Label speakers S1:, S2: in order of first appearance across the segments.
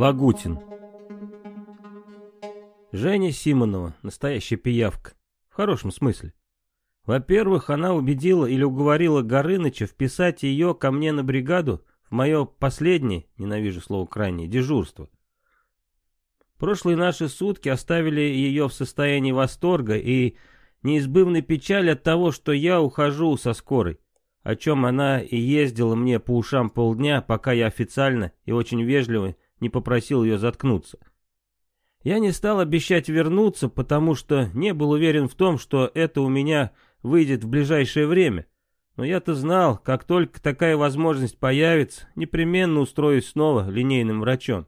S1: Лагутин Женя Симонова, настоящая пиявка. В хорошем смысле. Во-первых, она убедила или уговорила Горыныча вписать ее ко мне на бригаду в мое последнее, ненавижу слово крайнее, дежурство. Прошлые наши сутки оставили ее в состоянии восторга и неизбывной печали от того, что я ухожу со скорой, о чем она и ездила мне по ушам полдня, пока я официально и очень вежливо не попросил ее заткнуться. Я не стал обещать вернуться, потому что не был уверен в том, что это у меня выйдет в ближайшее время. Но я-то знал, как только такая возможность появится, непременно устроюсь снова линейным врачом.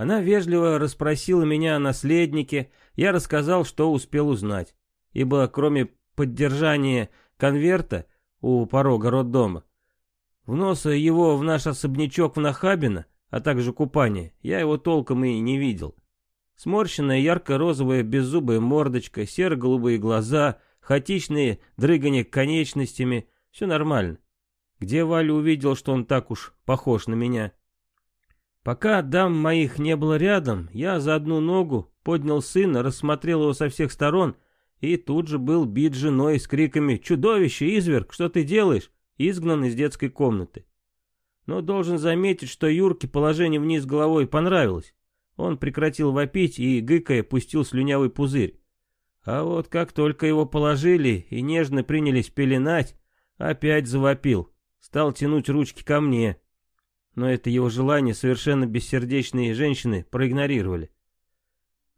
S1: Она вежливо расспросила меня о наследнике, я рассказал, что успел узнать. Ибо кроме поддержания конверта у порога роддома, вноса его в наш особнячок в Нахабино, а также купание, я его толком и не видел. Сморщенная ярко-розовая беззубая мордочка, серо-голубые глаза, хаотичные дрыгания конечностями, все нормально. Где Валя увидел, что он так уж похож на меня? Пока дам моих не было рядом, я за одну ногу поднял сына, рассмотрел его со всех сторон и тут же был бит женой с криками «Чудовище, изверг, что ты делаешь?» изгнан из детской комнаты. Но должен заметить, что Юрке положение вниз головой понравилось. Он прекратил вопить и, гыкая, пустил слюнявый пузырь. А вот как только его положили и нежно принялись пеленать, опять завопил, стал тянуть ручки ко мне. Но это его желание совершенно бессердечные женщины проигнорировали.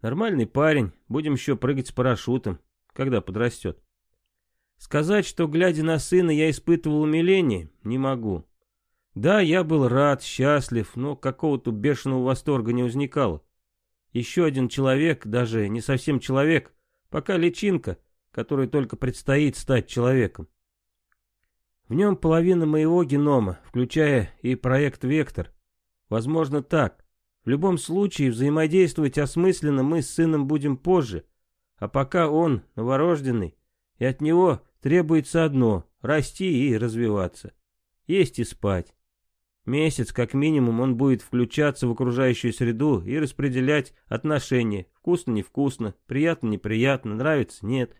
S1: Нормальный парень, будем еще прыгать с парашютом, когда подрастет. Сказать, что, глядя на сына, я испытывал умиление, не могу. Да, я был рад, счастлив, но какого-то бешеного восторга не возникало. Еще один человек, даже не совсем человек, пока личинка, которой только предстоит стать человеком. В нем половина моего генома, включая и проект «Вектор». Возможно так. В любом случае взаимодействовать осмысленно мы с сыном будем позже, а пока он новорожденный, и от него требуется одно — расти и развиваться. Есть и спать. Месяц, как минимум, он будет включаться в окружающую среду и распределять отношения. Вкусно-невкусно, приятно-неприятно, нравится-нет.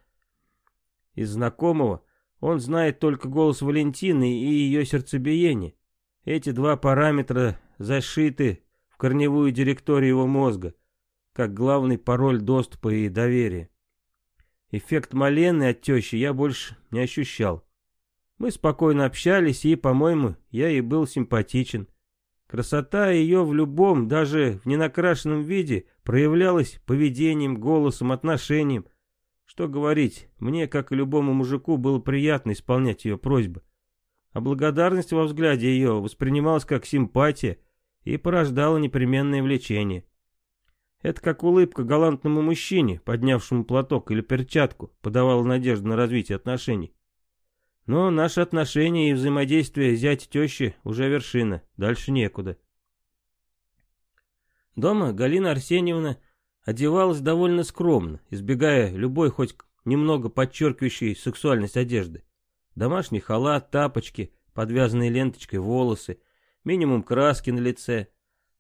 S1: Из знакомого он знает только голос Валентины и ее сердцебиение. Эти два параметра зашиты в корневую директорию его мозга, как главный пароль доступа и доверия. Эффект Малены от тещи я больше не ощущал. Мы спокойно общались, и, по-моему, я ей был симпатичен. Красота ее в любом, даже в ненакрашенном виде, проявлялась поведением, голосом, отношением. Что говорить, мне, как и любому мужику, было приятно исполнять ее просьбы. А благодарность во взгляде ее воспринималась как симпатия и порождала непременное влечение. Это как улыбка галантному мужчине, поднявшему платок или перчатку, подавала надежду на развитие отношений. Но наши отношения и взаимодействие зять-тещи уже вершина, дальше некуда. Дома Галина Арсеньевна одевалась довольно скромно, избегая любой хоть немного подчеркивающей сексуальность одежды. Домашний халат, тапочки, подвязанные ленточкой волосы, минимум краски на лице.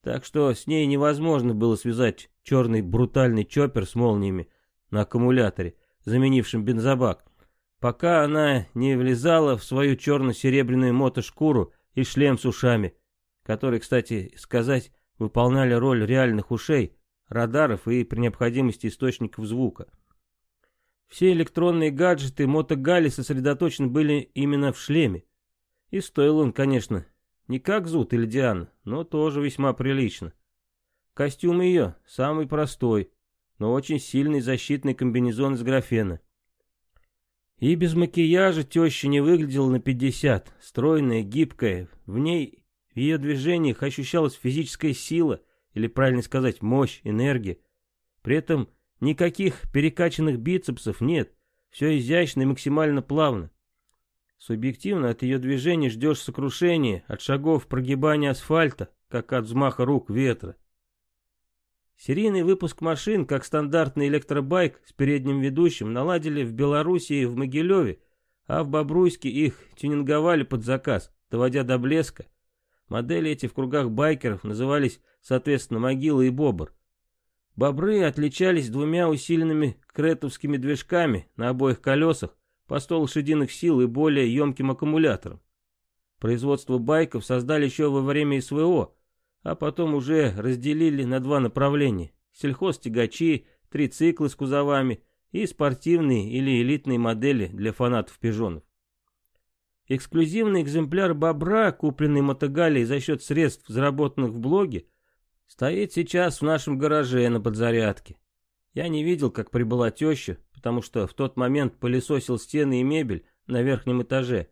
S1: Так что с ней невозможно было связать черный брутальный чоппер с молниями на аккумуляторе, заменившим бензобак, пока она не влезала в свою черно-серебряную мотошкуру и шлем с ушами, которые, кстати сказать, выполняли роль реальных ушей, радаров и при необходимости источников звука. Все электронные гаджеты мотогали сосредоточены были именно в шлеме. И стоил он, конечно, не как Зут или Диана, но тоже весьма прилично. Костюм ее самый простой, но очень сильный защитный комбинезон из графена. И без макияжа теща не выглядела на 50, стройная, гибкая. В ней, в ее движениях ощущалась физическая сила, или правильно сказать, мощь, энергия. При этом никаких перекачанных бицепсов нет, все изящно и максимально плавно. Субъективно от ее движений ждешь сокрушения, от шагов прогибания асфальта, как от взмаха рук ветра. Серийный выпуск машин, как стандартный электробайк с передним ведущим, наладили в Белоруссии и в Могилеве, а в Бобруйске их тюнинговали под заказ, доводя до блеска. Модели эти в кругах байкеров назывались, соответственно, «Могила» и «Бобр». Бобры отличались двумя усиленными кретовскими движками на обоих колесах, по 100 лошадиных сил и более емким аккумулятором. Производство байков создали еще во время СВО, а потом уже разделили на два направления. Сельхозтягачи, циклы с кузовами и спортивные или элитные модели для фанатов пижонов. Эксклюзивный экземпляр «Бобра», купленный Мотогалией за счет средств, заработанных в блоге, стоит сейчас в нашем гараже на подзарядке. Я не видел, как прибыла теща, потому что в тот момент пылесосил стены и мебель на верхнем этаже,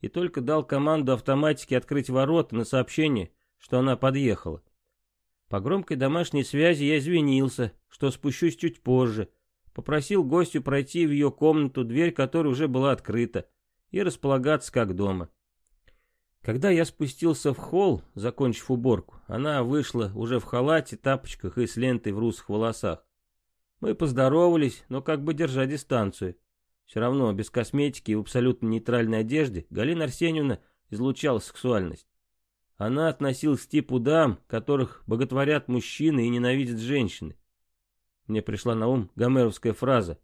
S1: и только дал команду автоматике открыть ворота на сообщение, что она подъехала. По громкой домашней связи я извинился, что спущусь чуть позже, попросил гостю пройти в ее комнату, дверь которой уже была открыта, и располагаться как дома. Когда я спустился в холл, закончив уборку, она вышла уже в халате, тапочках и с лентой в русых волосах. Мы поздоровались, но как бы держа дистанцию. Все равно без косметики и в абсолютно нейтральной одежде Галина Арсеньевна излучала сексуальность. Она относилась к типу дам, которых боготворят мужчины и ненавидят женщины. Мне пришла на ум гомеровская фраза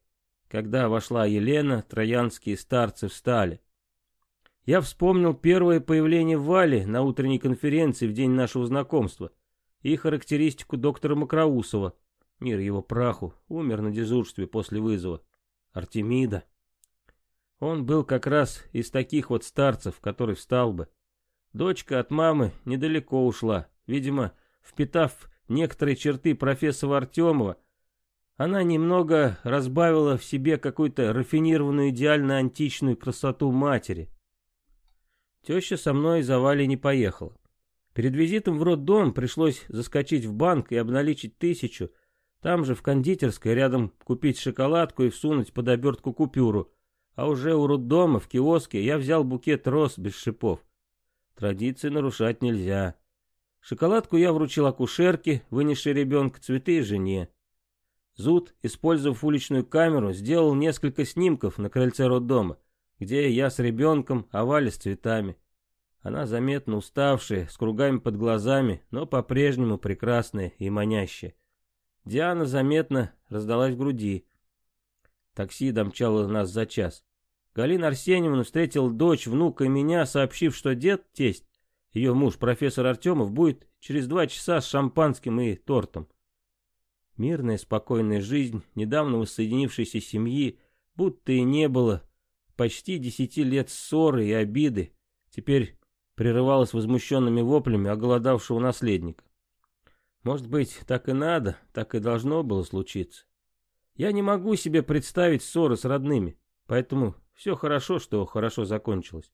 S1: «Когда вошла Елена, троянские старцы встали». Я вспомнил первое появление Вали на утренней конференции в день нашего знакомства и характеристику доктора Макроусова. Мир его праху, умер на дежурстве после вызова. Артемида. Он был как раз из таких вот старцев, который встал бы. Дочка от мамы недалеко ушла. Видимо, впитав некоторые черты профессора Артемова, она немного разбавила в себе какую-то рафинированную идеально античную красоту матери. Теща со мной за Валей не поехала. Перед визитом в роддом пришлось заскочить в банк и обналичить тысячу, там же в кондитерской рядом купить шоколадку и всунуть под обертку купюру, а уже у роддома в киоске я взял букет роз без шипов. Традиции нарушать нельзя. Шоколадку я вручил акушерке, вынесшей ребенка, цветы и жене. Зуд, использовав уличную камеру, сделал несколько снимков на крыльце роддома, где я с ребенком, а Валя с цветами. Она заметно уставшая, с кругами под глазами, но по-прежнему прекрасная и манящая. Диана заметно раздалась в груди. Такси домчало нас за час. Галина Арсеньевна встретила дочь, внука и меня, сообщив, что дед, тесть, ее муж, профессор Артемов, будет через два часа с шампанским и тортом. Мирная, спокойная жизнь недавно воссоединившейся семьи будто и не было. Почти десяти лет ссоры и обиды теперь прерывалась возмущенными воплями оголодавшего наследника. Может быть, так и надо, так и должно было случиться. Я не могу себе представить ссоры с родными, поэтому все хорошо, что хорошо закончилось.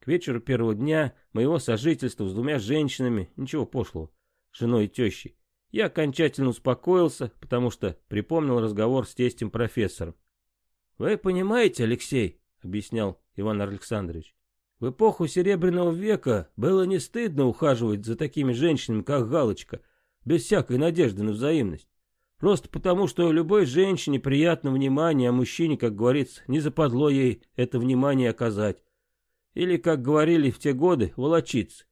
S1: К вечеру первого дня моего сожительства с двумя женщинами, ничего пошлого, женой и тещей, я окончательно успокоился, потому что припомнил разговор с тестем профессором. «Вы понимаете, Алексей», — объяснял Иван Александрович, «в эпоху Серебряного века было не стыдно ухаживать за такими женщинами, как Галочка, без всякой надежды на взаимность. Просто потому, что любой женщине приятно внимание, а мужчине, как говорится, не западло ей это внимание оказать. Или, как говорили в те годы, волочиться.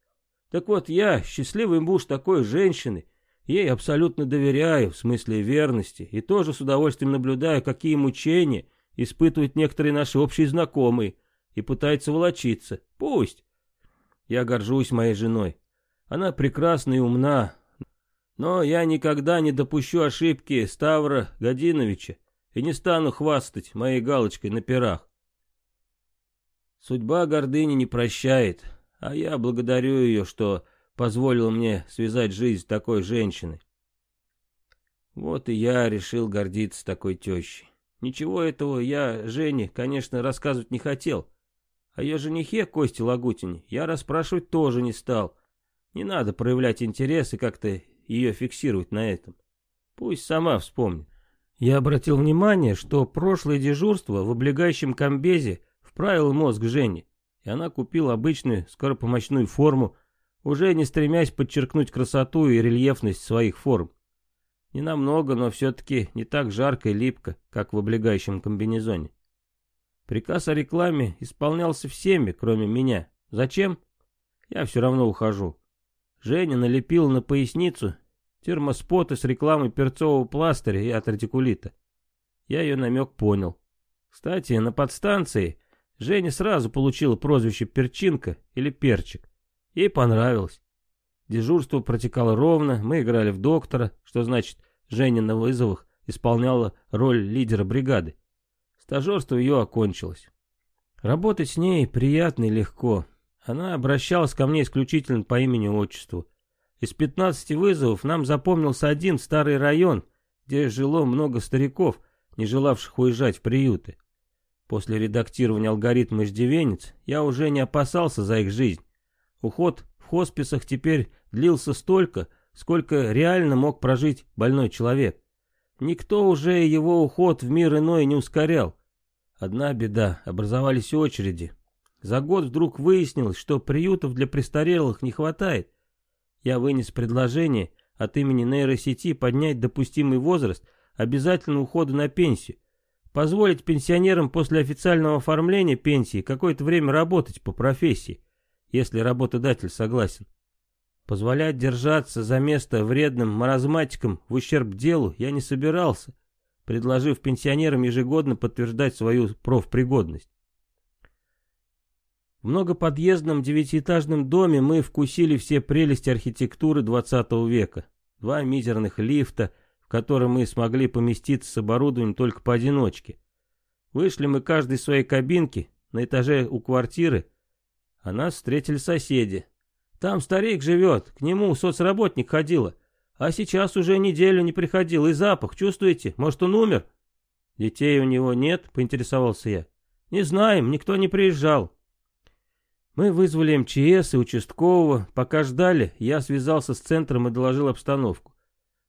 S1: Так вот, я, счастливый муж такой женщины, ей абсолютно доверяю, в смысле верности, и тоже с удовольствием наблюдаю, какие мучения испытывают некоторые наши общие знакомые, и пытаются волочиться. Пусть. Я горжусь моей женой. Она прекрасна и умна, но я никогда не допущу ошибки Ставра Годиновича и не стану хвастать моей галочкой на пирах. Судьба гордыни не прощает, а я благодарю ее, что позволила мне связать жизнь с такой женщиной. Вот и я решил гордиться такой тещей. Ничего этого я Жене, конечно, рассказывать не хотел. О ее женихе Косте Лагутине я расспрашивать тоже не стал. Не надо проявлять интерес и как-то ее фиксировать на этом. Пусть сама вспомнит. Я обратил внимание, что прошлое дежурство в облегающем комбезе вправило мозг Жене, и она купила обычную скоропомощную форму, уже не стремясь подчеркнуть красоту и рельефность своих форм. Не намного, но все-таки не так жарко и липко, как в облегающем комбинезоне. Приказ о рекламе исполнялся всеми, кроме меня. Зачем? Я все равно ухожу. Женя налепил на поясницу термоспоты с рекламой перцового пластыря и от радикулита. Я ее намек понял. Кстати, на подстанции Женя сразу получила прозвище Перчинка или Перчик. Ей понравилось. Дежурство протекало ровно, мы играли в доктора, что значит, Женя на вызовах исполняла роль лидера бригады. Стажерство ее окончилось. Работать с ней приятно и легко. Она обращалась ко мне исключительно по имени-отчеству. Из 15 вызовов нам запомнился один старый район, где жило много стариков, не желавших уезжать в приюты. После редактирования алгоритма иждивенец я уже не опасался за их жизнь. Уход в хосписах теперь длился столько, сколько реально мог прожить больной человек. Никто уже его уход в мир иной не ускорял. Одна беда, образовались очереди. За год вдруг выяснилось, что приютов для престарелых не хватает. Я вынес предложение от имени нейросети поднять допустимый возраст обязательно ухода на пенсию, позволить пенсионерам после официального оформления пенсии какое-то время работать по профессии, если работодатель согласен. Позволять держаться за место вредным маразматикам в ущерб делу я не собирался, предложив пенсионерам ежегодно подтверждать свою профпригодность. В многоподъездном девятиэтажном доме мы вкусили все прелести архитектуры 20 века. Два мизерных лифта, в котором мы смогли поместиться с оборудованием только поодиночке. Вышли мы каждый из своей кабинки на этаже у квартиры, а нас встретили соседи, там старик живет, к нему соцработник ходила. А сейчас уже неделю не приходил, и запах, чувствуете? Может, он умер?» «Детей у него нет?» — поинтересовался я. «Не знаем, никто не приезжал». Мы вызвали МЧС и участкового. Пока ждали, я связался с центром и доложил обстановку.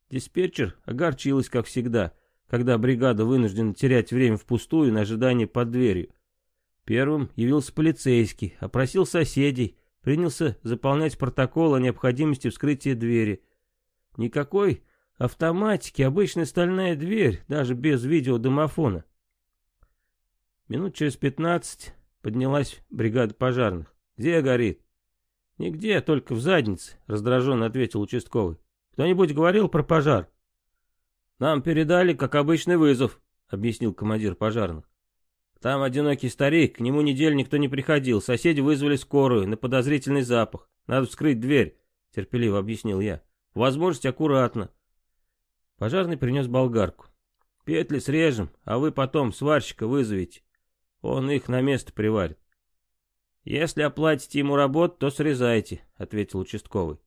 S1: Диспетчер огорчилась, как всегда, когда бригада вынуждена терять время впустую на ожидании под дверью. Первым явился полицейский, опросил соседей, принялся заполнять протокол о необходимости вскрытия двери. Никакой автоматики, обычная стальная дверь, даже без видеодомофона. Минут через пятнадцать поднялась бригада пожарных. «Где горит?» «Нигде, только в заднице», — раздраженно ответил участковый. «Кто-нибудь говорил про пожар?» «Нам передали, как обычный вызов», — объяснил командир пожарных. Там одинокий старик, к нему неделю никто не приходил. Соседи вызвали скорую на подозрительный запах. Надо вскрыть дверь, терпеливо объяснил я. Возможность аккуратно. Пожарный принес болгарку. Петли срежем, а вы потом сварщика вызовите. Он их на место приварит. Если оплатите ему работу, то срезайте, ответил участковый.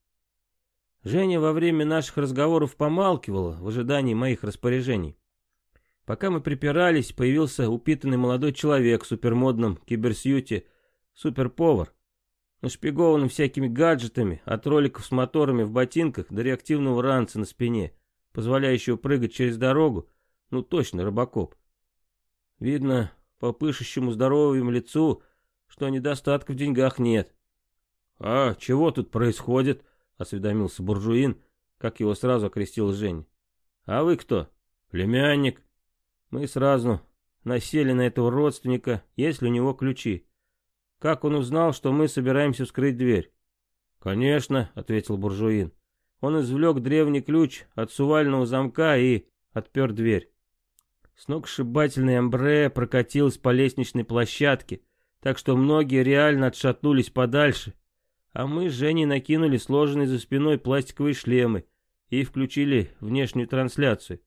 S1: Женя во время наших разговоров помалкивала в ожидании моих распоряжений. Пока мы припирались, появился упитанный молодой человек в супермодном киберсьюте, суперповар, нашпигованным всякими гаджетами, от роликов с моторами в ботинках до реактивного ранца на спине, позволяющего прыгать через дорогу, ну точно рыбакоп. Видно по пышущему здоровому лицу, что недостатка в деньгах нет. «А, чего тут происходит?» — осведомился буржуин, как его сразу окрестил Жень. «А вы кто?» «Племянник», мы сразу насели на этого родственника, есть ли у него ключи. Как он узнал, что мы собираемся вскрыть дверь? «Конечно», — ответил буржуин. Он извлек древний ключ от сувального замка и отпер дверь. Сногсшибательный амбре прокатилась по лестничной площадке, так что многие реально отшатнулись подальше, а мы с Женей накинули сложенные за спиной пластиковые шлемы и включили внешнюю трансляцию.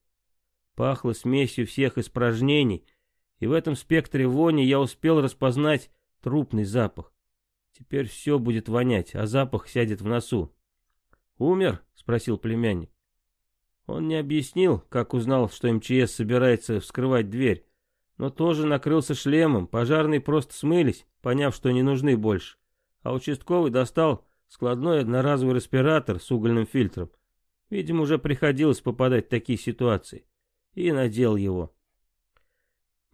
S1: Пахло смесью всех испражнений, и в этом спектре вони я успел распознать трупный запах. Теперь все будет вонять, а запах сядет в носу. «Умер?» — спросил племянник. Он не объяснил, как узнал, что МЧС собирается вскрывать дверь, но тоже накрылся шлемом, пожарные просто смылись, поняв, что не нужны больше, а участковый достал складной одноразовый респиратор с угольным фильтром. Видимо, уже приходилось попадать в такие ситуации и надел его.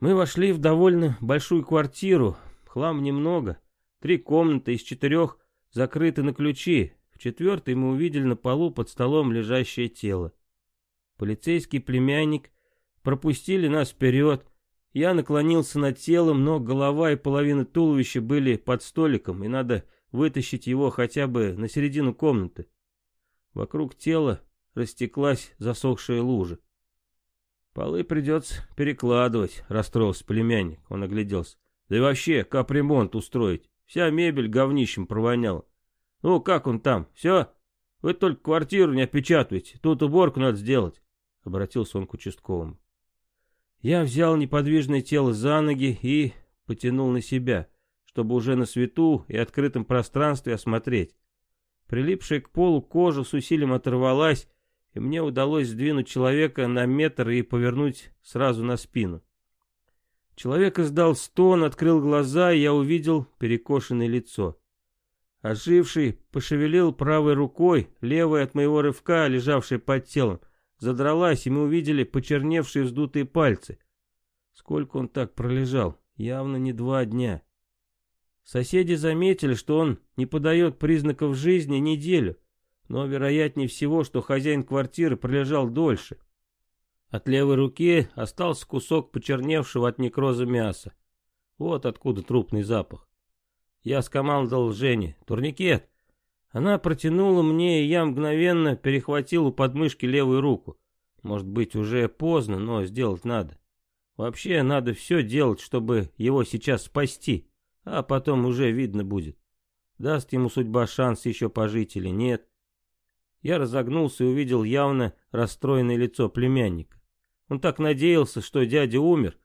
S1: Мы вошли в довольно большую квартиру, хлам немного, три комнаты из четырех закрыты на ключи, в четвертой мы увидели на полу под столом лежащее тело. Полицейский племянник пропустили нас вперед. Я наклонился над телом, но голова и половина туловища были под столиком, и надо вытащить его хотя бы на середину комнаты. Вокруг тела растеклась засохшая лужа. «Полы придется перекладывать», — расстроился племянник. Он огляделся. «Да и вообще, капремонт устроить. Вся мебель говнищем провоняла. Ну, как он там? Все? Вы только квартиру не опечатывайте. Тут уборку надо сделать», — обратился он к участковому. Я взял неподвижное тело за ноги и потянул на себя, чтобы уже на свету и открытом пространстве осмотреть. Прилипшая к полу кожа с усилием оторвалась, и мне удалось сдвинуть человека на метр и повернуть сразу на спину. Человек издал стон, открыл глаза, и я увидел перекошенное лицо. Оживший пошевелил правой рукой, левой от моего рывка, лежавшей под телом, задралась, и мы увидели почерневшие вздутые пальцы. Сколько он так пролежал? Явно не два дня. Соседи заметили, что он не подает признаков жизни неделю, но вероятнее всего, что хозяин квартиры пролежал дольше. От левой руки остался кусок почерневшего от некроза мяса. Вот откуда трупный запах. Я скомандовал Жене. «Турникет!» Она протянула мне, и я мгновенно перехватил у подмышки левую руку. Может быть, уже поздно, но сделать надо. Вообще, надо все делать, чтобы его сейчас спасти, а потом уже видно будет. Даст ему судьба шанс еще пожить или нет. Я разогнулся и увидел явно расстроенное лицо племянника. Он так надеялся, что дядя умер.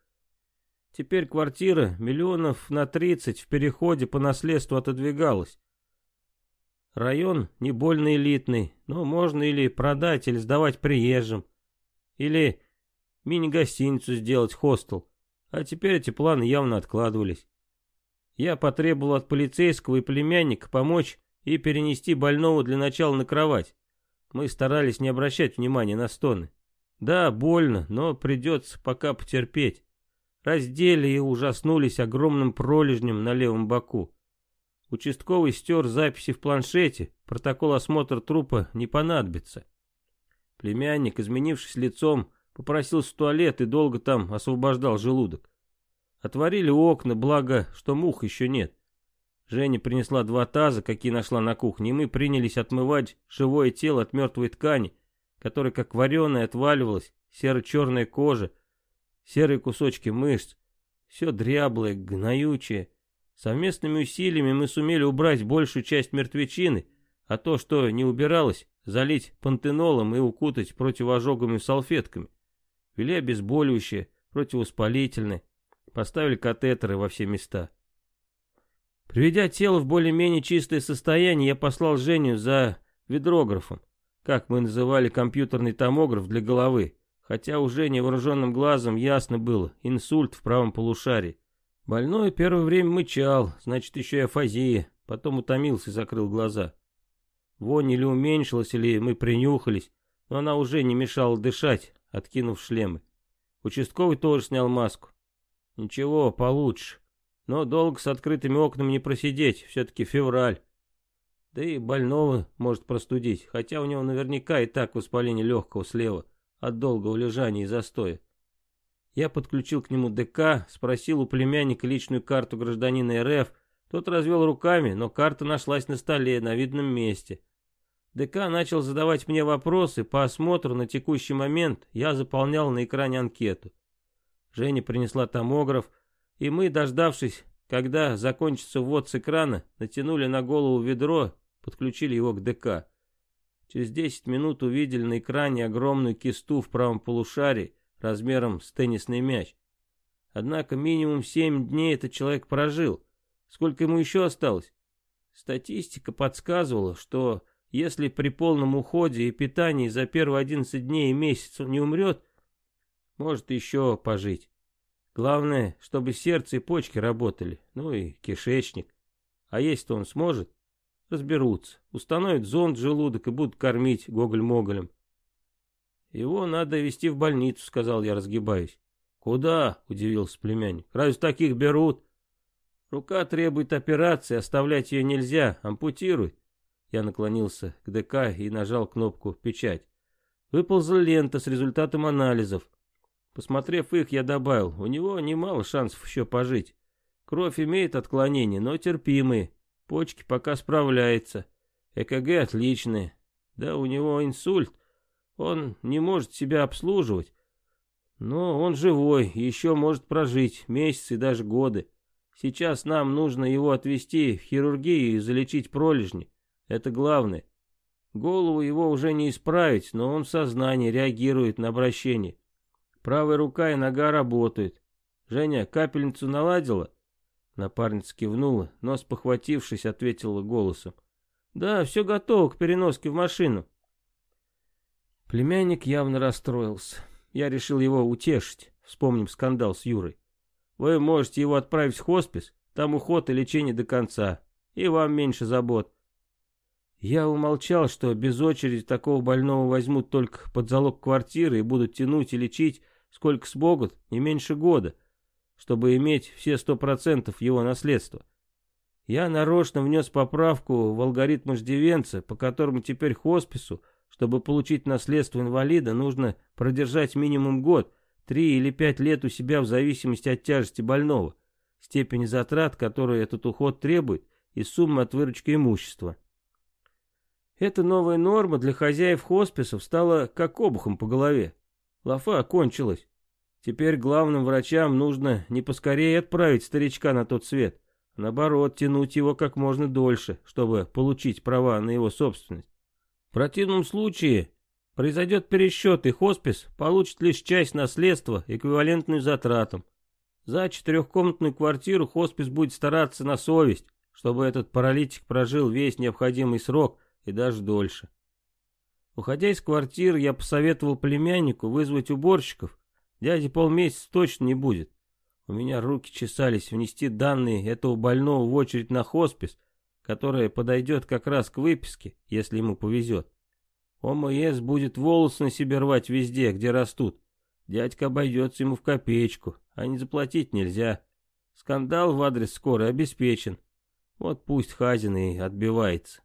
S1: Теперь квартира миллионов на тридцать в переходе по наследству отодвигалась. Район не больно элитный, но можно или продать, или сдавать приезжим. Или мини-гостиницу сделать, хостел. А теперь эти планы явно откладывались. Я потребовал от полицейского и племянника помочь и перенести больного для начала на кровать. Мы старались не обращать внимания на стоны. Да, больно, но придется пока потерпеть. Раздели и ужаснулись огромным пролежнем на левом боку. Участковый стер записи в планшете, протокол осмотра трупа не понадобится. Племянник, изменившись лицом, попросился в туалет и долго там освобождал желудок. Отворили окна, благо, что мух еще нет. Женя принесла два таза, какие нашла на кухне, и мы принялись отмывать живое тело от мертвой ткани, которая как вареная отваливалась, серо-черная кожа, серые кусочки мышц, все дряблое, гноючее. Совместными усилиями мы сумели убрать большую часть мертвечины, а то, что не убиралось, залить пантенолом и укутать противожоговыми салфетками. Вели обезболивающее, противовоспалительное, поставили катетеры во все места. Приведя тело в более-менее чистое состояние, я послал Женю за ведрографом, как мы называли компьютерный томограф для головы, хотя уже невооруженным глазом ясно было, инсульт в правом полушарии. Больной первое время мычал, значит еще и афазия, потом утомился и закрыл глаза. Вонь или уменьшилась, или мы принюхались, но она уже не мешала дышать, откинув шлемы. Участковый тоже снял маску. Ничего, получше. Но долго с открытыми окнами не просидеть, все-таки февраль. Да и больного может простудить, хотя у него наверняка и так воспаление легкого слева от долгого лежания и застоя. Я подключил к нему ДК, спросил у племянника личную карту гражданина РФ, тот развел руками, но карта нашлась на столе, на видном месте. ДК начал задавать мне вопросы, по осмотру на текущий момент я заполнял на экране анкету. Женя принесла томограф, и мы, дождавшись, когда закончится ввод с экрана, натянули на голову ведро, подключили его к ДК. Через 10 минут увидели на экране огромную кисту в правом полушарии размером с теннисный мяч. Однако минимум 7 дней этот человек прожил. Сколько ему еще осталось? Статистика подсказывала, что если при полном уходе и питании за первые 11 дней и месяц он не умрет, может еще пожить. Главное, чтобы сердце и почки работали, ну и кишечник. А есть-то он сможет? Разберутся. Установят зонд в желудок и будут кормить гоголь-моголем. Его надо везти в больницу, сказал я, разгибаясь. Куда? Удивился племянник. Разве таких берут? Рука требует операции, оставлять ее нельзя, ампутируй. Я наклонился к ДК и нажал кнопку «Печать». Выползла лента с результатом анализов. Посмотрев их, я добавил, у него немало шансов еще пожить. Кровь имеет отклонения, но терпимые. Почки пока справляется. ЭКГ отличные. Да, у него инсульт. Он не может себя обслуживать. Но он живой еще может прожить месяцы и даже годы. Сейчас нам нужно его отвезти в хирургию и залечить пролежни. Это главное. Голову его уже не исправить, но он в сознании реагирует на обращение. Правая рука и нога работают. Женя, капельницу наладила? Напарница кивнула, но, спохватившись, ответила голосом. Да, все готово к переноске в машину. Племянник явно расстроился. Я решил его утешить, вспомним скандал с Юрой. Вы можете его отправить в хоспис, там уход и лечение до конца, и вам меньше забот. Я умолчал, что без очереди такого больного возьмут только под залог квартиры и будут тянуть и лечить, сколько смогут, не меньше года, чтобы иметь все сто процентов его наследства. Я нарочно внес поправку в алгоритм иждивенца, по которому теперь хоспису, чтобы получить наследство инвалида, нужно продержать минимум год, три или пять лет у себя в зависимости от тяжести больного, степени затрат, которые этот уход требует, и суммы от выручки имущества. Эта новая норма для хозяев хосписов стала как обухом по голове. Лафа кончилась. Теперь главным врачам нужно не поскорее отправить старичка на тот свет, а наоборот, тянуть его как можно дольше, чтобы получить права на его собственность. В противном случае произойдет пересчет, и хоспис получит лишь часть наследства, эквивалентную затратам. За четырехкомнатную квартиру хоспис будет стараться на совесть, чтобы этот паралитик прожил весь необходимый срок – и даже дольше. Уходя из квартиры, я посоветовал племяннику вызвать уборщиков. Дяди полмесяца точно не будет. У меня руки чесались внести данные этого больного в очередь на хоспис, которая подойдет как раз к выписке, если ему повезет. ОМС будет волосы на себе рвать везде, где растут. Дядька обойдется ему в копеечку, а не заплатить нельзя. Скандал в адрес скорой обеспечен. Вот пусть Хазин и отбивается.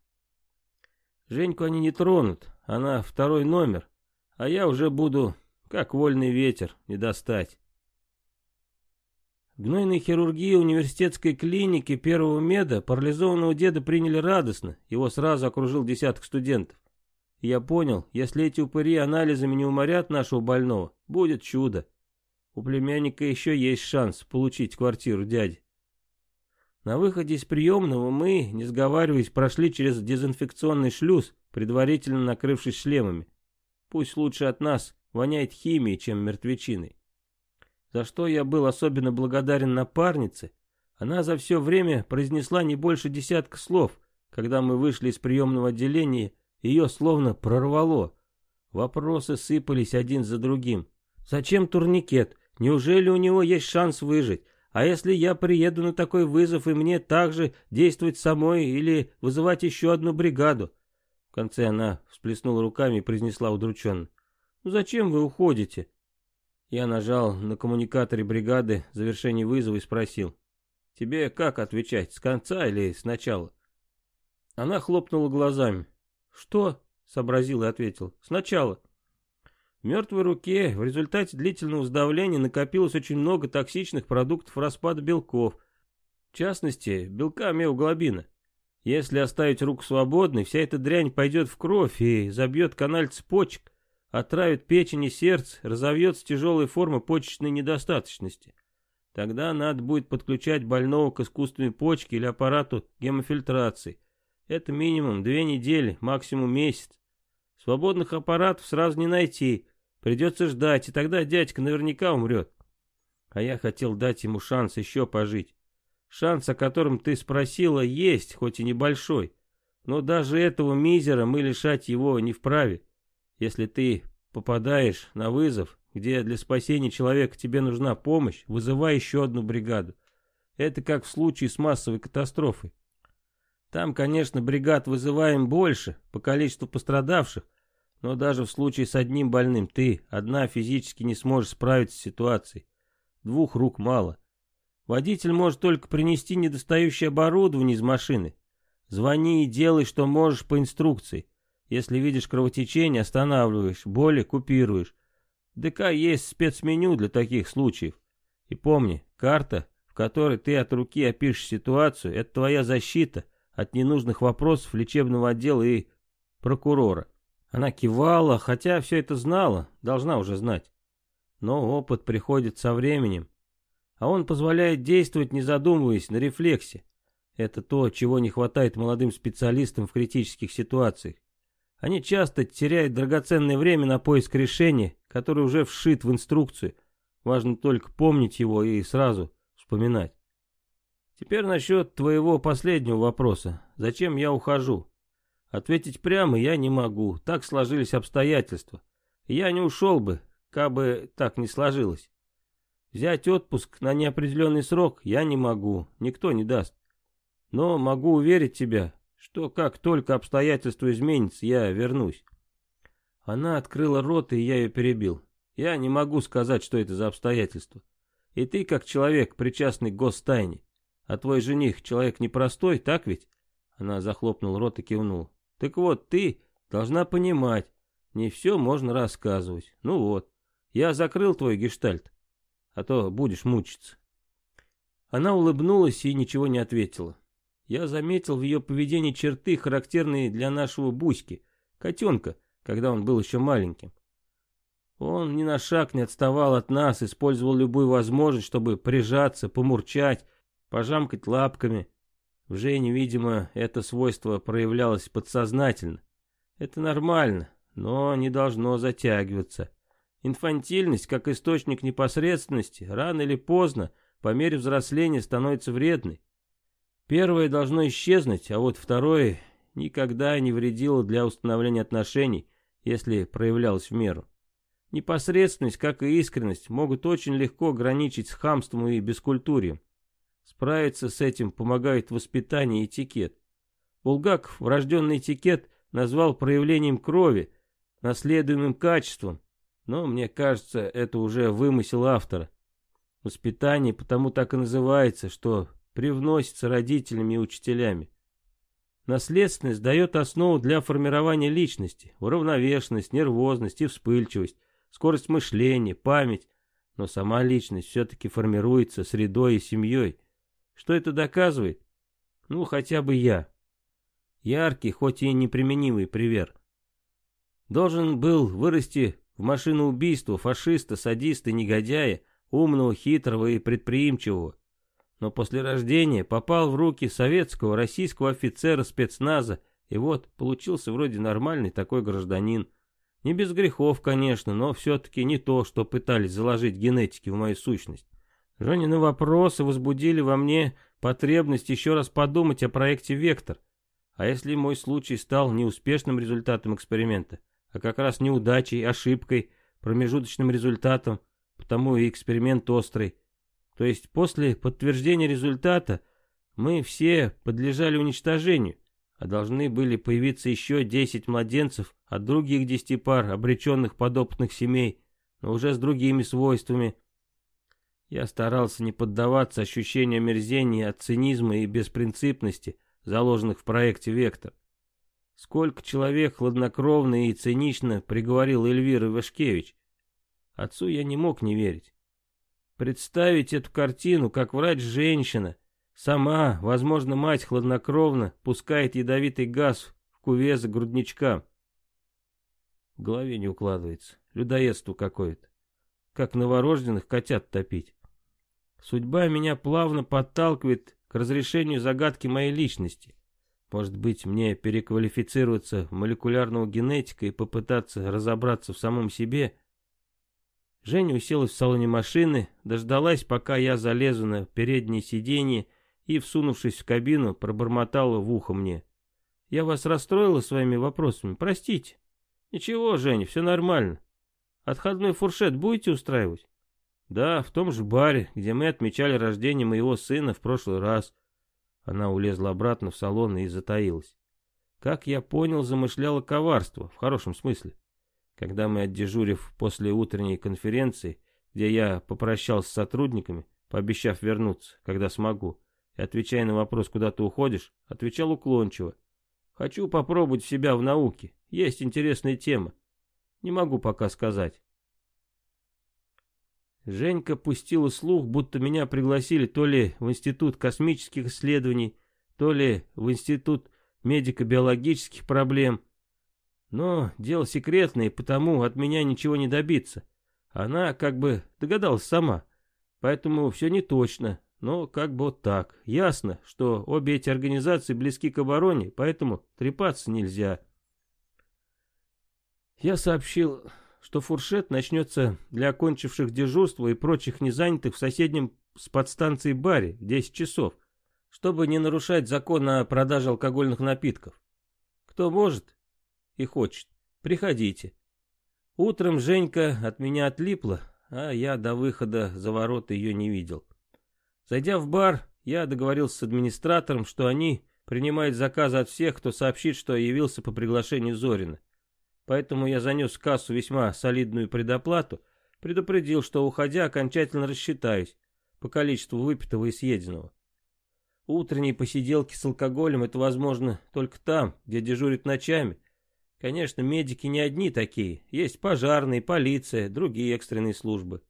S1: Женьку они не тронут, она второй номер, а я уже буду, как вольный ветер, не достать. Гнойной хирургии университетской клиники первого меда парализованного деда приняли радостно, его сразу окружил десяток студентов. я понял, если эти упыри анализами не уморят нашего больного, будет чудо. У племянника еще есть шанс получить квартиру дяди. На выходе из приемного мы, не сговариваясь, прошли через дезинфекционный шлюз, предварительно накрывшись шлемами. Пусть лучше от нас воняет химией, чем мертвечиной. За что я был особенно благодарен напарнице, она за все время произнесла не больше десятка слов. Когда мы вышли из приемного отделения, ее словно прорвало. Вопросы сыпались один за другим. Зачем турникет? Неужели у него есть шанс выжить? А если я приеду на такой вызов и мне также действовать самой или вызывать еще одну бригаду? В конце она всплеснула руками и произнесла удрученно. «Ну зачем вы уходите?» Я нажал на коммуникаторе бригады завершение вызова и спросил. «Тебе как отвечать, с конца или с начала?» Она хлопнула глазами. «Что?» — сообразил и ответил. «Сначала». В мертвой руке в результате длительного сдавления накопилось очень много токсичных продуктов распада белков, в частности, белка миоглобина. Если оставить руку свободной, вся эта дрянь пойдет в кровь и забьет каналь почек, отравит печень и сердце, разовьется тяжелая форма почечной недостаточности. Тогда надо будет подключать больного к искусственной почке или аппарату гемофильтрации. Это минимум две недели, максимум месяц. Свободных аппаратов сразу не найти, Придется ждать, и тогда дядька наверняка умрет. А я хотел дать ему шанс еще пожить. Шанс, о котором ты спросила, есть, хоть и небольшой. Но даже этого мизера мы лишать его не вправе. Если ты попадаешь на вызов, где для спасения человека тебе нужна помощь, вызывай еще одну бригаду. Это как в случае с массовой катастрофой. Там, конечно, бригад вызываем больше по количеству пострадавших, но даже в случае с одним больным ты одна физически не сможешь справиться с ситуацией. Двух рук мало. Водитель может только принести недостающее оборудование из машины. Звони и делай, что можешь по инструкции. Если видишь кровотечение, останавливаешь, боли купируешь. В ДК есть спецменю для таких случаев. И помни, карта, в которой ты от руки опишешь ситуацию, это твоя защита от ненужных вопросов лечебного отдела и прокурора. Она кивала, хотя все это знала, должна уже знать. Но опыт приходит со временем, а он позволяет действовать, не задумываясь, на рефлексе. Это то, чего не хватает молодым специалистам в критических ситуациях. Они часто теряют драгоценное время на поиск решения, которое уже вшит в инструкцию. Важно только помнить его и сразу вспоминать. Теперь насчет твоего последнего вопроса. Зачем я ухожу? Ответить прямо я не могу. Так сложились обстоятельства. Я не ушел бы, как бы так не сложилось. Взять отпуск на неопределенный срок я не могу, никто не даст. Но могу уверить тебя, что как только обстоятельства изменятся, я вернусь. Она открыла рот, и я ее перебил. Я не могу сказать, что это за обстоятельства. И ты, как человек, причастный к гостайне, а твой жених человек непростой, так ведь? Она захлопнула рот и кивнула. Так вот, ты должна понимать, не все можно рассказывать. Ну вот, я закрыл твой гештальт, а то будешь мучиться. Она улыбнулась и ничего не ответила. Я заметил в ее поведении черты, характерные для нашего Буськи, котенка, когда он был еще маленьким. Он ни на шаг не отставал от нас, использовал любую возможность, чтобы прижаться, помурчать, пожамкать лапками. В Жене, видимо, это свойство проявлялось подсознательно. Это нормально, но не должно затягиваться. Инфантильность, как источник непосредственности, рано или поздно, по мере взросления, становится вредной. Первое должно исчезнуть, а вот второе никогда не вредило для установления отношений, если проявлялось в меру. Непосредственность, как и искренность, могут очень легко граничить с хамством и бескультурием. Справиться с этим помогает воспитание и этикет. Булгаков врожденный этикет назвал проявлением крови, наследуемым качеством, но мне кажется, это уже вымысел автора. Воспитание потому так и называется, что привносится родителями и учителями. Наследственность дает основу для формирования личности, уравновешенность, нервозность и вспыльчивость, скорость мышления, память, но сама личность все-таки формируется средой и семьей. Что это доказывает? Ну, хотя бы я. Яркий, хоть и неприменимый пример. Должен был вырасти в машину убийства, фашиста, садиста, негодяя, умного, хитрого и предприимчивого. Но после рождения попал в руки советского, российского офицера спецназа, и вот получился вроде нормальный такой гражданин. Не без грехов, конечно, но все-таки не то, что пытались заложить генетики в мою сущность. Женины вопросы возбудили во мне потребность еще раз подумать о проекте «Вектор». А если мой случай стал неуспешным результатом эксперимента, а как раз неудачей, ошибкой, промежуточным результатом, потому и эксперимент острый. То есть после подтверждения результата мы все подлежали уничтожению, а должны были появиться еще 10 младенцев от других 10 пар, обреченных подопытных семей, но уже с другими свойствами, я старался не поддаваться ощущению омерзения от цинизма и беспринципности, заложенных в проекте «Вектор». Сколько человек хладнокровно и цинично приговорил Эльвира Ивашкевич. Отцу я не мог не верить. Представить эту картину, как врач-женщина, сама, возможно, мать хладнокровно, пускает ядовитый газ в кувезы грудничка. В голове не укладывается. Людоедство какое-то. Как новорожденных котят топить. Судьба меня плавно подталкивает к разрешению загадки моей личности. Может быть, мне переквалифицироваться в молекулярного генетика и попытаться разобраться в самом себе? Женя уселась в салоне машины, дождалась, пока я залезу на переднее сиденье и, всунувшись в кабину, пробормотала в ухо мне. «Я вас расстроила своими вопросами, простите». «Ничего, Женя, все нормально. Отходной фуршет будете устраивать?» Да, в том же баре, где мы отмечали рождение моего сына в прошлый раз. Она улезла обратно в салон и затаилась. Как я понял, замышляла коварство, в хорошем смысле. Когда мы, отдежурив после утренней конференции, где я попрощался с сотрудниками, пообещав вернуться, когда смогу, и отвечая на вопрос, куда ты уходишь, отвечал уклончиво. Хочу попробовать себя в науке. Есть интересная тема. Не могу пока сказать. Женька пустила слух, будто меня пригласили то ли в Институт космических исследований, то ли в Институт медико-биологических проблем. Но дело секретное, потому от меня ничего не добиться. Она как бы догадалась сама, поэтому все не точно, но как бы вот так. Ясно, что обе эти организации близки к обороне, поэтому трепаться нельзя. Я сообщил что фуршет начнется для окончивших дежурство и прочих незанятых в соседнем с подстанцией баре в 10 часов, чтобы не нарушать закон о продаже алкогольных напитков. Кто может и хочет, приходите. Утром Женька от меня отлипла, а я до выхода за ворота ее не видел. Зайдя в бар, я договорился с администратором, что они принимают заказы от всех, кто сообщит, что явился по приглашению Зорина. Поэтому я занес в кассу весьма солидную предоплату, предупредил, что уходя окончательно рассчитаюсь по количеству выпитого и съеденного. Утренние посиделки с алкоголем это возможно только там, где дежурят ночами. Конечно, медики не одни такие, есть пожарные, полиция, другие экстренные службы.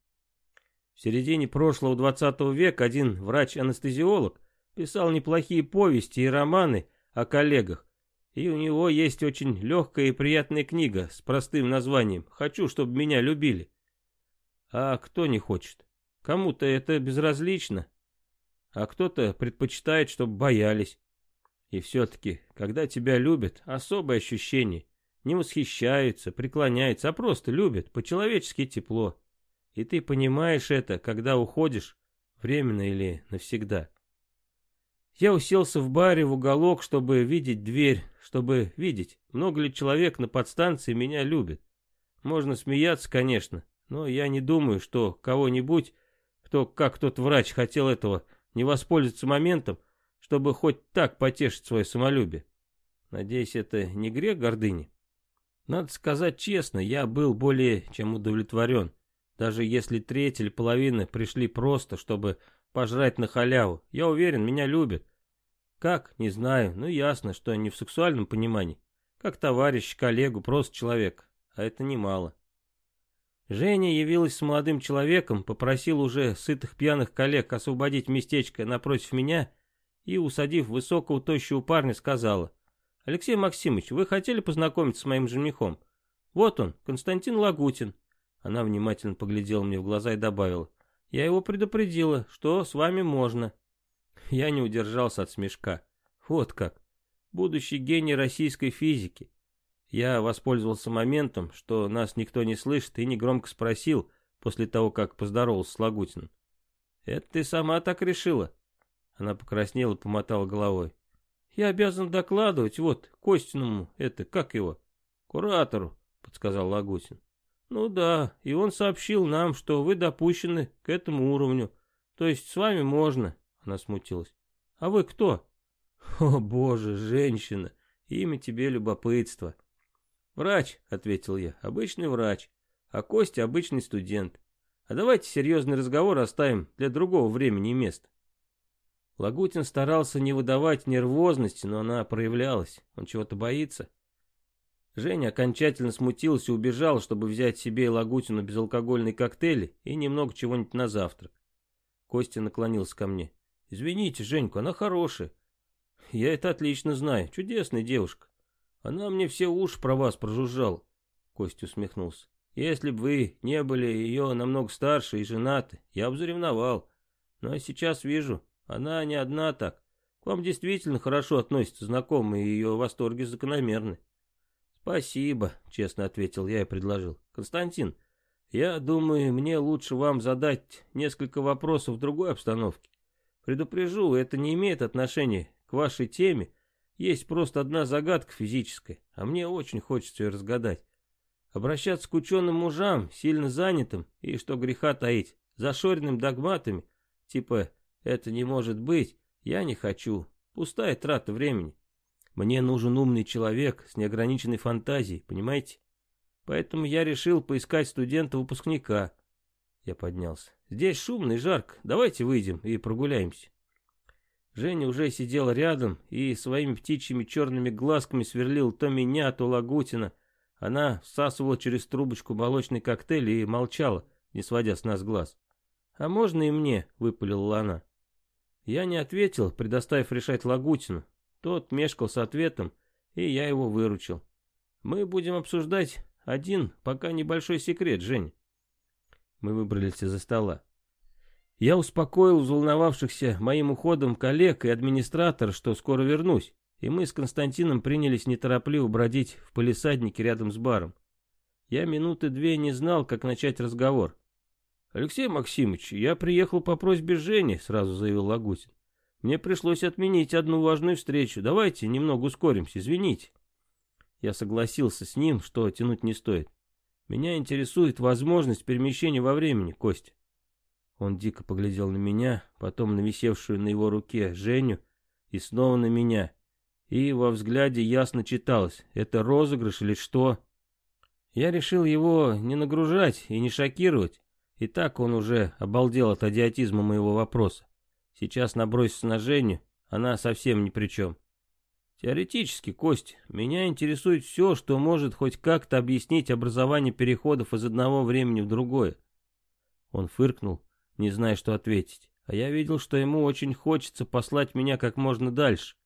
S1: В середине прошлого 20 века один врач-анестезиолог писал неплохие повести и романы о коллегах, и у него есть очень легкая и приятная книга с простым названием «Хочу, чтобы меня любили». А кто не хочет? Кому-то это безразлично, а кто-то предпочитает, чтобы боялись. И все-таки, когда тебя любят, особое ощущение. Не восхищаются, преклоняются, а просто любят, по-человечески тепло. И ты понимаешь это, когда уходишь, временно или навсегда. Я уселся в баре в уголок, чтобы видеть дверь, чтобы видеть, много ли человек на подстанции меня любит. Можно смеяться, конечно, но я не думаю, что кого-нибудь, кто, как тот врач, хотел этого, не воспользоваться моментом, чтобы хоть так потешить свое самолюбие. Надеюсь, это не грех гордыни? Надо сказать честно, я был более чем удовлетворен. Даже если треть или половина пришли просто, чтобы пожрать на халяву. Я уверен, меня любят. Как? Не знаю. Ну ясно, что не в сексуальном понимании. Как товарищ, коллегу, просто человек. А это немало. Женя явилась с молодым человеком, попросил уже сытых пьяных коллег освободить местечко напротив меня и, усадив высокого тощего парня, сказала. «Алексей Максимович, вы хотели познакомиться с моим женихом? Вот он, Константин Лагутин». Она внимательно поглядела мне в глаза и добавила. Я его предупредила, что с вами можно. Я не удержался от смешка. Вот как. Будущий гений российской физики. Я воспользовался моментом, что нас никто не слышит, и негромко спросил, после того, как поздоровался с Лагутиным. «Это ты сама так решила?» Она покраснела и помотала головой. «Я обязан докладывать, вот, Костиному, это, как его?» «Куратору», — подсказал Лагутин. «Ну да, и он сообщил нам, что вы допущены к этому уровню. То есть с вами можно». Она смутилась. «А вы кто?» «О, боже, женщина, имя тебе любопытство». «Врач», — ответил я, — «обычный врач, а Костя обычный студент. А давайте серьезный разговор оставим для другого времени и места». Лагутин старался не выдавать нервозности, но она проявлялась. Он чего-то боится. Женя окончательно смутился и убежал, чтобы взять себе и Лагутину безалкогольный коктейль и немного чего-нибудь на завтрак. Костя наклонился ко мне. «Извините, Женька, она хорошая». «Я это отлично знаю. Чудесная девушка. Она мне все уши про вас прожужжала». Костя усмехнулся. «Если бы вы не были ее намного старше и женаты, я бы заревновал. Но ну, а сейчас вижу, она не одна так. К вам действительно хорошо относятся знакомые, и ее восторги закономерны». «Спасибо», — честно ответил я и предложил. «Константин, я думаю, мне лучше вам задать несколько вопросов в другой обстановке. Предупрежу, это не имеет отношения к вашей теме. Есть просто одна загадка физическая, а мне очень хочется ее разгадать. Обращаться к ученым мужам, сильно занятым, и, что греха таить, зашоренным догматами, типа «это не может быть», я не хочу. Пустая трата времени. Мне нужен умный человек с неограниченной фантазией, понимаете? Поэтому я решил поискать студента-выпускника. Я поднялся. Здесь шумно и жарко. Давайте выйдем и прогуляемся. Женя уже сидел рядом и своими птичьими черными глазками сверлил то меня, то Лагутина. Она всасывала через трубочку молочный коктейль и молчала, не сводя с нас глаз. «А можно и мне?» — выпалила она. Я не ответил, предоставив решать Лагутину. Тот мешкал с ответом, и я его выручил. Мы будем обсуждать один, пока небольшой секрет, Жень. Мы выбрались из-за стола. Я успокоил взволновавшихся моим уходом коллег и администратор, что скоро вернусь, и мы с Константином принялись неторопливо бродить в полисаднике рядом с баром. Я минуты две не знал, как начать разговор. «Алексей Максимович, я приехал по просьбе Жени», — сразу заявил Лагутин. «Мне пришлось отменить одну важную встречу. Давайте немного ускоримся, извините». Я согласился с ним, что тянуть не стоит. Меня интересует возможность перемещения во времени, Костя. Он дико поглядел на меня, потом на висевшую на его руке Женю и снова на меня. И во взгляде ясно читалось, это розыгрыш или что. Я решил его не нагружать и не шокировать. И так он уже обалдел от идиотизма моего вопроса. Сейчас набросится на Женю, она совсем ни при чем. Теоретически, Кость, меня интересует все, что может хоть как-то объяснить образование переходов из одного времени в другое. Он фыркнул, не зная, что ответить. А я видел, что ему очень хочется послать меня как можно дальше.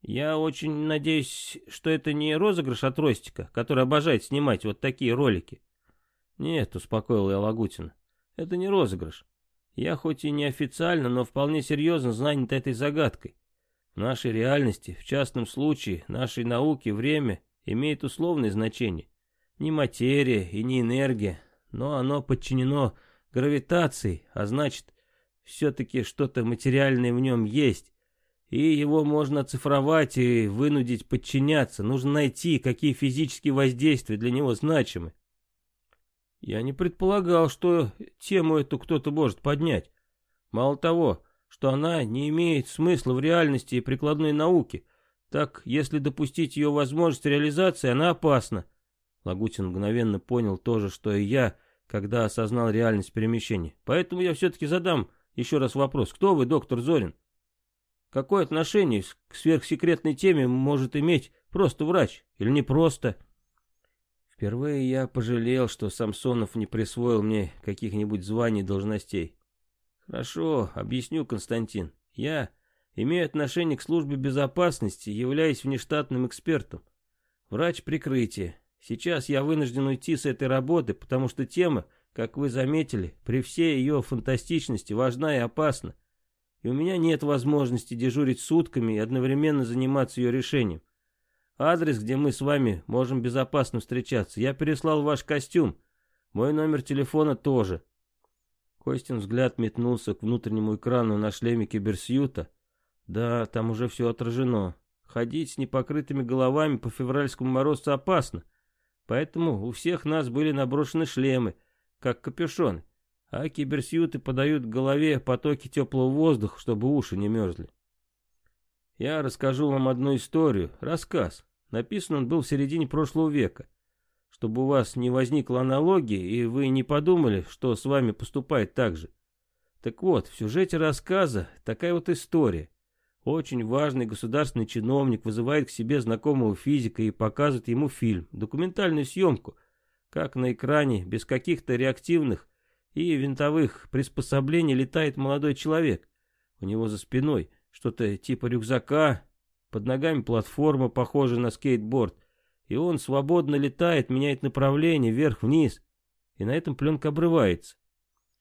S1: Я очень надеюсь, что это не розыгрыш от Ростика, который обожает снимать вот такие ролики. Нет, успокоил я Лагутина, это не розыгрыш. Я хоть и не официально, но вполне серьезно занят этой загадкой. Нашей реальности, в частном случае, нашей науки, время имеет условное значение. Не материя и не энергия, но оно подчинено гравитацией, а значит, все-таки что-то материальное в нем есть. И его можно оцифровать и вынудить подчиняться. Нужно найти, какие физические воздействия для него значимы. Я не предполагал, что тему эту кто-то может поднять. Мало того, что она не имеет смысла в реальности и прикладной науке, так если допустить ее возможность реализации, она опасна. Лагутин мгновенно понял то же, что и я, когда осознал реальность перемещения. Поэтому я все-таки задам еще раз вопрос. Кто вы, доктор Зорин? Какое отношение к сверхсекретной теме может иметь просто врач? Или не просто? Впервые я пожалел, что Самсонов не присвоил мне каких-нибудь званий должностей. Хорошо, объясню, Константин. Я имею отношение к службе безопасности, являюсь внештатным экспертом. Врач прикрытия. Сейчас я вынужден уйти с этой работы, потому что тема, как вы заметили, при всей ее фантастичности важна и опасна. И у меня нет возможности дежурить сутками и одновременно заниматься ее решением. Адрес, где мы с вами можем безопасно встречаться, я переслал ваш костюм. Мой номер телефона тоже. Костин взгляд метнулся к внутреннему экрану на шлеме киберсьюта. Да, там уже все отражено. Ходить с непокрытыми головами по февральскому морозу опасно. Поэтому у всех нас были наброшены шлемы, как капюшон, а киберсьюты подают голове потоки теплого воздуха, чтобы уши не мерзли. Я расскажу вам одну историю, рассказ. Написан он был в середине прошлого века. Чтобы у вас не возникла аналогии, и вы не подумали, что с вами поступает так же. Так вот, в сюжете рассказа такая вот история. Очень важный государственный чиновник вызывает к себе знакомого физика и показывает ему фильм, документальную съемку, как на экране без каких-то реактивных и винтовых приспособлений летает молодой человек. У него за спиной что-то типа рюкзака, под ногами платформа, похожая на скейтборд, и он свободно летает, меняет направление вверх-вниз, и на этом пленка обрывается.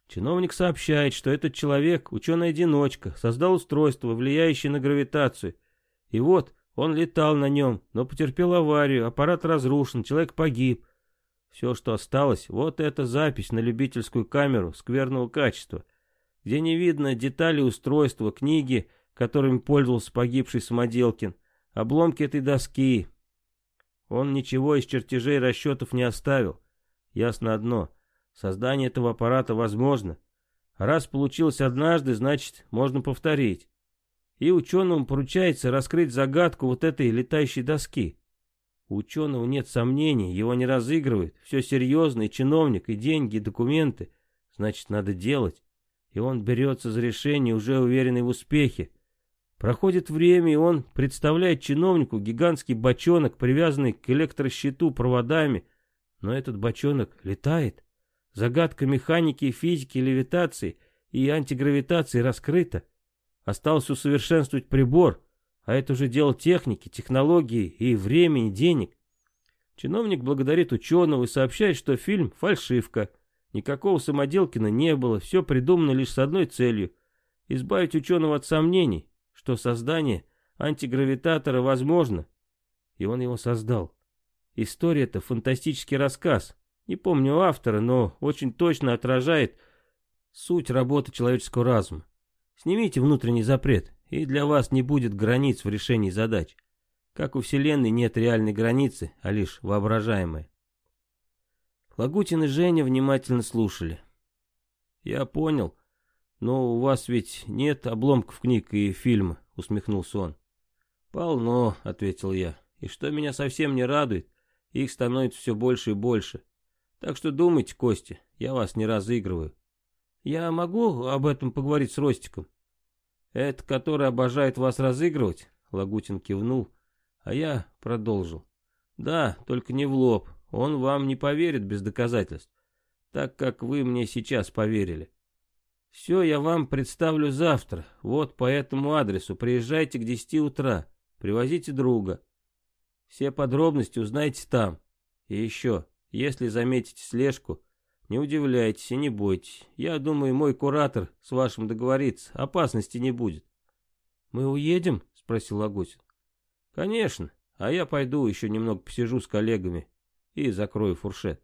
S1: Чиновник сообщает, что этот человек, ученый-одиночка, создал устройство, влияющее на гравитацию. И вот, он летал на нем, но потерпел аварию, аппарат разрушен, человек погиб. Все, что осталось, вот эта запись на любительскую камеру скверного качества, где не видно детали устройства, книги, которыми пользовался погибший самоделкин, обломки этой доски. Он ничего из чертежей расчетов не оставил. Ясно одно — Создание этого аппарата возможно. раз получилось однажды, значит, можно повторить. И ученому поручается раскрыть загадку вот этой летающей доски. У ученого нет сомнений, его не разыгрывают. Все серьезно, и чиновник, и деньги, и документы. Значит, надо делать. И он берется за решение, уже уверенный в успехе. Проходит время, и он представляет чиновнику гигантский бочонок, привязанный к электрощиту проводами, но этот бочонок летает. Загадка механики физики, левитации и антигравитации раскрыта. Осталось усовершенствовать прибор, а это уже дело техники, технологии и времени, денег. Чиновник благодарит ученого и сообщает, что фильм — фальшивка. Никакого самоделкина не было, все придумано лишь с одной целью — избавить ученого от сомнений, что создание антигравитатора возможно. И он его создал. История — это фантастический рассказ. Не помню автора, но очень точно отражает суть работы человеческого разума. Снимите внутренний запрет, и для вас не будет границ в решении задач. Как у Вселенной нет реальной границы, а лишь воображаемая. Лагутин и Женя внимательно слушали. «Я понял, но у вас ведь нет обломков книг и фильма», — усмехнулся он. «Полно», — ответил я. «И что меня совсем не радует, их становится все больше и больше. Так что думайте, Костя, я вас не разыгрываю. Я могу об этом поговорить с Ростиком?» «Это который обожает вас разыгрывать?» Лагутин кивнул, а я продолжил. Да, только не в лоб. Он вам не поверит без доказательств. Так как вы мне сейчас поверили. Все я вам представлю завтра. Вот по этому адресу. Приезжайте к десяти утра. Привозите друга. Все подробности узнаете там. И еще, если заметите слежку, не удивляйтесь и не бойтесь. Я думаю, мой куратор с вашим договорится. Опасности не будет. «Мы уедем?» — спросил Лагутин. «Конечно, а я пойду еще немного посижу с коллегами и закрою фуршет».